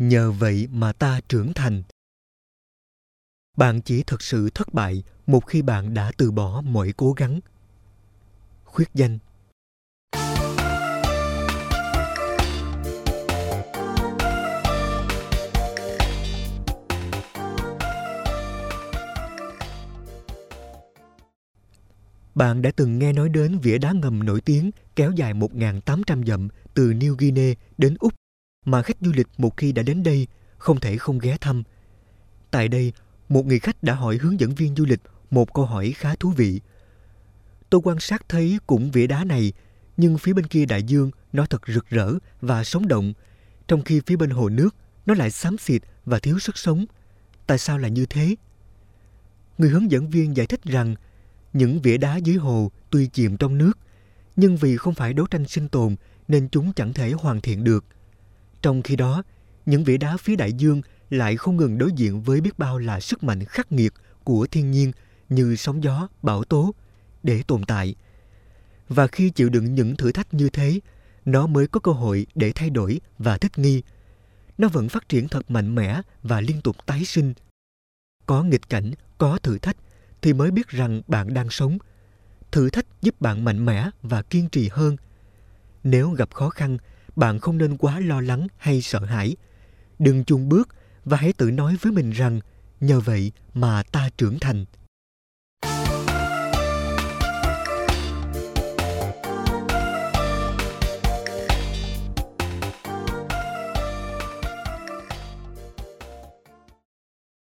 nhờ vậy mà ta trưởng thành. Bạn chỉ thực sự thất bại một khi bạn đã từ bỏ mọi cố gắng. Khuyết danh. Bạn đã từng nghe nói đến vỉa đá ngầm nổi tiếng kéo dài 1.800 dặm từ New Guinea đến Úc mà khách du lịch một khi đã đến đây không thể không ghé thăm. Tại đây, một người khách đã hỏi hướng dẫn viên du lịch một câu hỏi khá thú vị. Tôi quan sát thấy cũng vỉa đá này, nhưng phía bên kia đại dương nó thật rực rỡ và sống động, trong khi phía bên hồ nước nó lại xám xịt và thiếu sức sống. Tại sao là như thế? Người hướng dẫn viên giải thích rằng những vỉa đá dưới hồ tuy chìm trong nước, nhưng vì không phải đấu tranh sinh tồn nên chúng chẳng thể hoàn thiện được. Trong khi đó, những vỉa đá phía đại dương lại không ngừng đối diện với biết bao là sức mạnh khắc nghiệt của thiên nhiên như sóng gió, bão tố để tồn tại. Và khi chịu đựng những thử thách như thế, nó mới có cơ hội để thay đổi và thích nghi. Nó vẫn phát triển thật mạnh mẽ và liên tục tái sinh. Có nghịch cảnh, có thử thách thì mới biết rằng bạn đang sống. Thử thách giúp bạn mạnh mẽ và kiên trì hơn. Nếu gặp khó khăn, bạn không nên quá lo lắng hay sợ hãi. Đừng chung bước và hãy tự nói với mình rằng, nhờ vậy mà ta trưởng thành